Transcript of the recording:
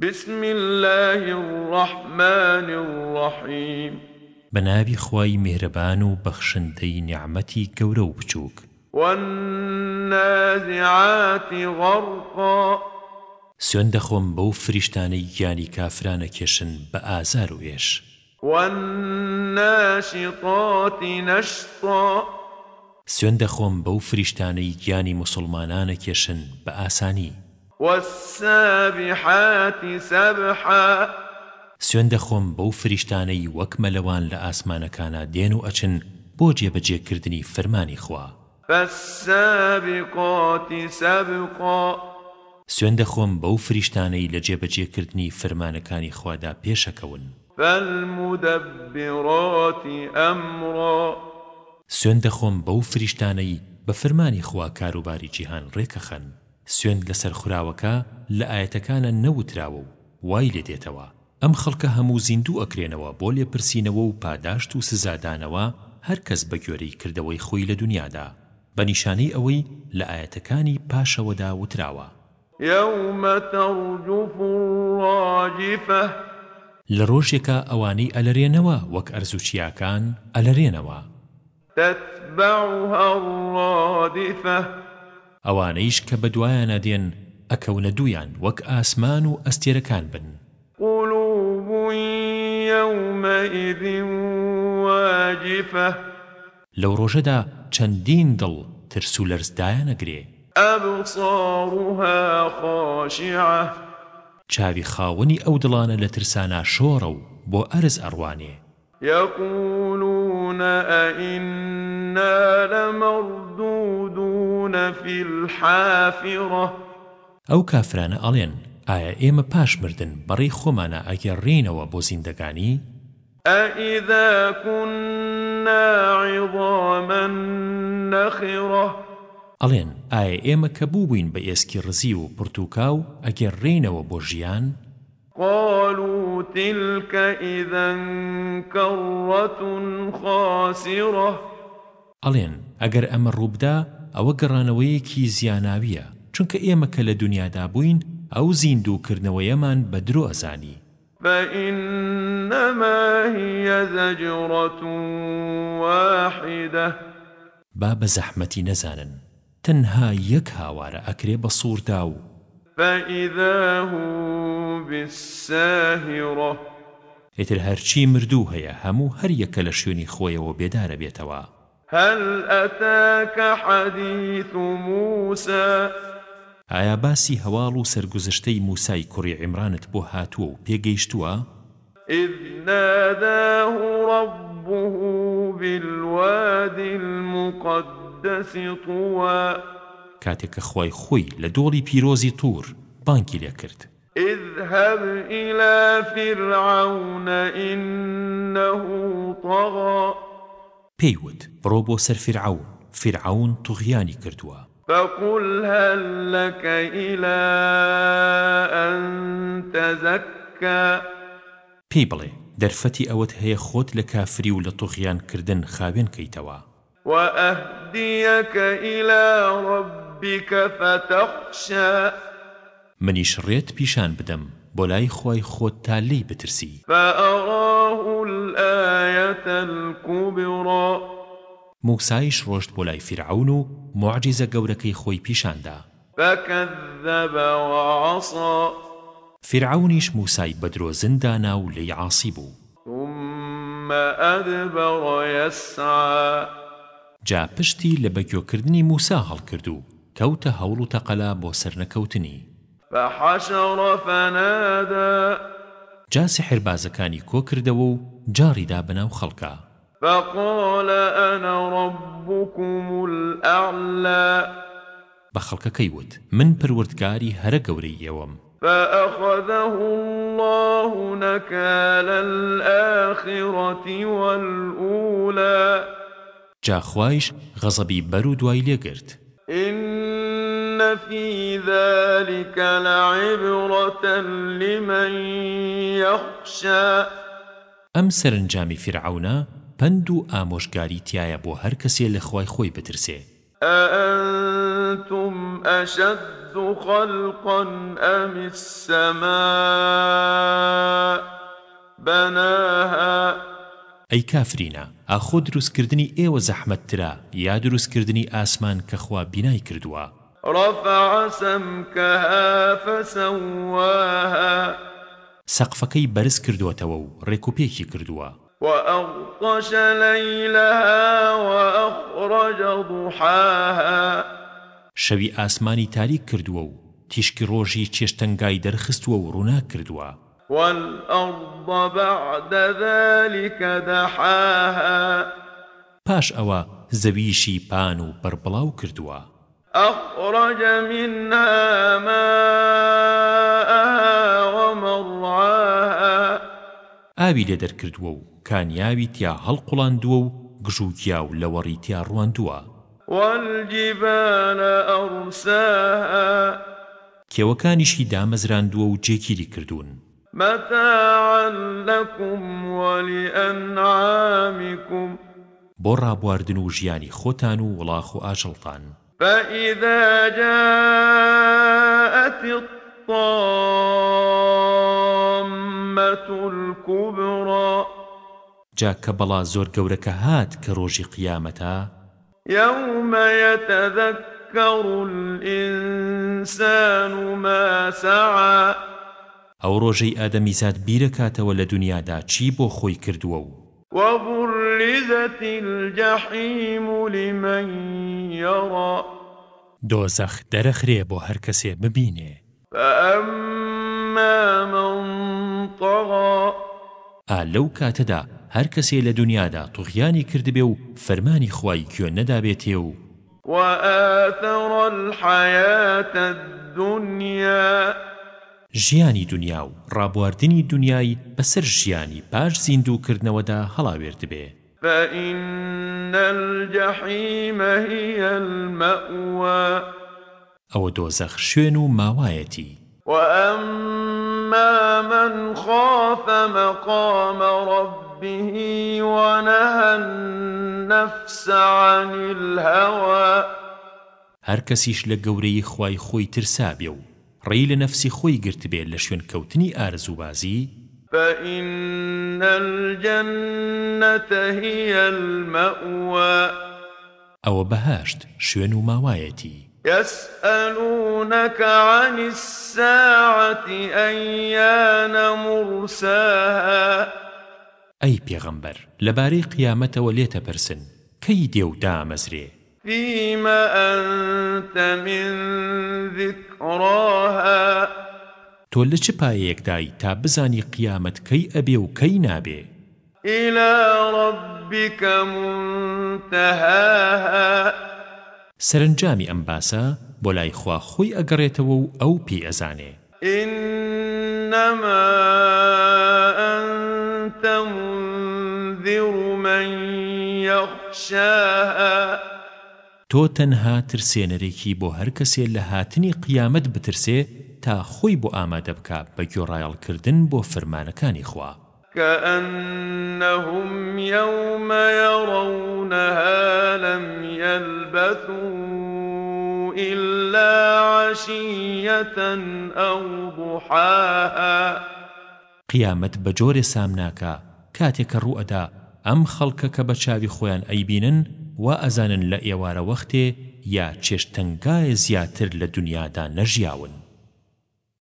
بسم الله الرحمن الرحيم بنابي خواي مهربان وبخشنتي نعمتي كورة وبچوك والنازعات غرقا سوێن دەخۆم بەو فریشتانەی یانی کافرانە کێشن بە ئازار و ئێش والناشطاتی نەشطا سوێن دەخۆم بەو فریشتانەی گیانی مسلمانانە کێشن بە ئاسانی والسابحات سبحا سوێندە خۆم بەو فریشتانەی وەک مەلەوان لە ئاسمانەکانە دێن و ئەچن بۆ جێبەجێکردنی فەرمانی خوا فالسابقات سبقا سوێندە خۆم بەو فریشتانەی لە جێبەجێکردنی فەرمانەکانی خوادا پێشەکەون فالمدبرات ئەمڕا سوێندە خۆم بەو فریشتانەی بە فەرمانی خوا کاروباری جیهان ڕێکەخەن سوێند لەسەر خوراوەکە لە ئاەتەکانە نەوتراوە و وای لێ دێتەوە ئەم خەڵکە هەموو زیندوو ئەکرێنەوە بۆ لێپرسینەوە و پاداشت و سزادانەوە هەر کەس بە گوێرەی کردەوەی خۆی لە دنیادا بە نیشانەی ئەوەی لە ئاەتەکانی پاشەوەدا وتراوە يوم ترجف الراجفة لە ڕۆژێکە ئەوانەی ئەلەرێنەوە وەک ئەرزوچیاکان ئەلەرێنەوە تتبعها الرادفة ئەوانەیش کە بە دوایانە دێن ئەکەونە دوویان وەک ئاسمان و ئەستێرەکان بن قلوب يومئذ واجفة لەو ڕۆژەدا چەندین دڵ ترس و لەرزدایانەگرێ ئەبصارها خاشعة چاوی خاوەنی ئەو دڵانە لە ترسانە شۆڕە و بۆ ئەرز ئەڕوانێ يقولون أئنا لمردون يلقون في الحافرة ئەو کافرانە ئەڵێن ئایا ئێمە پاش مردن بەڕێی خۆمانە ئەگەڕینەوە بۆ زیندەکانی ئەئیدا كنا عظاما نخرة ئەڵێن ئایا ئێمە کە بووبووین بە ئێسکی ڕزی و پرتوکاو ئەگەڕینەوە بۆ ژیان قالوا تلك إذا كرة خاسرة ئەڵێن ئەگەر ئەمە ڕووبدا ئەوە گەڕانەوەیەکی زیاناویە چونکە ئێمە کە لە دنیادا بووین ئەو زیندووکردنەوەیەمان بە درۆ ئەزانی فإنما هي زجرة واحدة با بزحمتي نزانن تنها يك هاوارا أكري بصور داو فإذا هو بالساهرة اتر هرچی مردوو هەیە هەموو هەر یەکە لە شوێنی خۆیەوە بێدارە بێتەوە هل أتاك حديث موسى ئایا باسی هەواڵ و سرگزشتەی موسای کوڕی عیمرانت بۆ هاتووە و پێگەیشتووە إذ ناداه ربه بالواد المقدس طوى كاتك خوي خوي لدولي بيروزي طور بانكي ليكرت اذهب إلى فرعون إنه طغى پێیوت بڕۆ بۆ سەر فرعون فرعون توغیانی کردووە فقل هل لك إلى أن تزكى پێی بڵێ دەرفەتی ئەوەت هەیە خۆت لە کافری و لە توغیان کردن خاوێن کەیتەوە وأهديك إلى ربك فتخشى منیش ڕێت پیشان بدەم بۆ لای خۆی خۆت تا لی بترسی فأراه الآن الكبرى موسایش ڕۆشت بۆ لای فرعون و معجزە گەورەکەی خۆی پیشاندا فكذب وعصى فرعونیش موسای بەدرۆزن دانا و لی عاصی بوو ثم أدبر يسعى جا پشتی لە بەگوێکردنی موسا هەڵکرد و کەوتە هەوڵ و تەقەلا بۆ سەرنەکەوتنی فحشر فنادى جا سحربازەکانی کۆ کردەوە و جاڕیدا بەناو خەڵکە فقال أنا ربكم الأعلى بخلقكي وت من پروردگاري هر گوري يوم فأخذه الله نكال الآخرة والأولى جاخوايش غضبي برو دوای لێ گرت إن في ذلك لعبرة لمن يخشى ئەم سەرنجامی فرعونە پند و ئامۆژگاری تایە بۆ هەر کەسێ لە خوای خۆی بترسێ ئەتم ئەشد خەلقن ئەمی سەما بەنەها ئەی کافرینە ئاخۆ دروستکردنی ئێوە زەحمەتترا یا دروستکردنی ئاسمان کە خوا بینای کردووە رفع سمكها فسواها سقفەکەی بەرز کردوتەوە و ڕێکوپێکی کردووە وأغطش ليلها وأخرج ضحاها شەوی ئاسمانی تاریک کردووە و تیشکی ڕۆژی چێشتەنگای دەرخستووە و ڕوونا کردووە والأرض بعد ذلك دحاها پاش ئەوە زەویشی پان و بەربڵاو کردووە أخرج منها ماءها ومرعاها ئاوی لێ دەرکردووە و کانیاوی تیا هەڵقوڵاندووە و گژووتیا و لەوەڕی تیا ڕوانندووە والجیبان ئەوسا کێوەکانیشی دامەزراندووە و جێگیری کردوون متاعا لكم ولأنعامكم بۆ ڕابواردن و ژیانی خۆتان و وڵاخ و ئاژەڵتان فإذا جاءت الطامة الكبرى جا کە بەڵا زۆر گەورەکە هات کە ڕۆژی قیامەتە يومەتەذكر الإنسان ما سعى ئەو ڕۆژەی ئادەمی زاد بیرەکاتەوە لە دنیادا چی بۆ خۆی کردووە و وەبوو وبرزت الجحيم لمن يرى دۆزەخ دەرەخرێ بۆ هەر کەسێ ببینێ ئا لەو کاتەدا هەر کەسێ لە دنیادا توغیانی کردبێ و فەرمانی خوای گوێ نەدابێتێ و وآثر الحياة الدنيا ژیانی دنیا و ڕابواردنی دنیای بەسەر ژیانی پاش زیندووکردنەوەدا هەڵاوێردبێ فإن الجحيم هي المأوى أو دوزخ شنو ماوايتي وأما من خاف مقام ربه ونهى النفس عن الهوى هر کەسیش لە گەورەی خوای خۆی ترسا بێ و ڕێی لە نەفسی خۆی گرت بێت لە شوێن کەوتنی ئارزوبازی فإن الجنة هي المأوى أو بهاشت شوين ماوايتي يسألونك عن الساعة أيان مرساها أي پیغمبر لباري قيامته وليت برسن كي ديو دامزري فيما أنت من ذكراها تۆ لە چ پایەکدای تا بزانی قیامەت کەی ئەبێ و کەی نابێ إلى ربك منتهاها سرنجامی ئەم باسە بۆ لای خوا خۆی ئەگەڕێتەوە و ئەو پی ئەزانێ إنما أنت منذر من يخشاها تۆ تەنها ترسێنەرێکی بۆ هەر کەسێ لە هاتنی قیامەت بترسێ تا خۆی بۆ ئامادە بکە بە گوێڕایەڵکردن بۆ فرمانەکانی خوا كأنهم يوم يرونها لم يلبثوا إلا عشية أو ضحاها قيامت بجور سامناكا كاتك الرؤدا أم خلقك کە بە چاوی خۆیان ئەیبینن و ئەزانن لە ئێوارە وەختێ یا چێشتەنگایە زیاتر لە دنیادا نەژیاون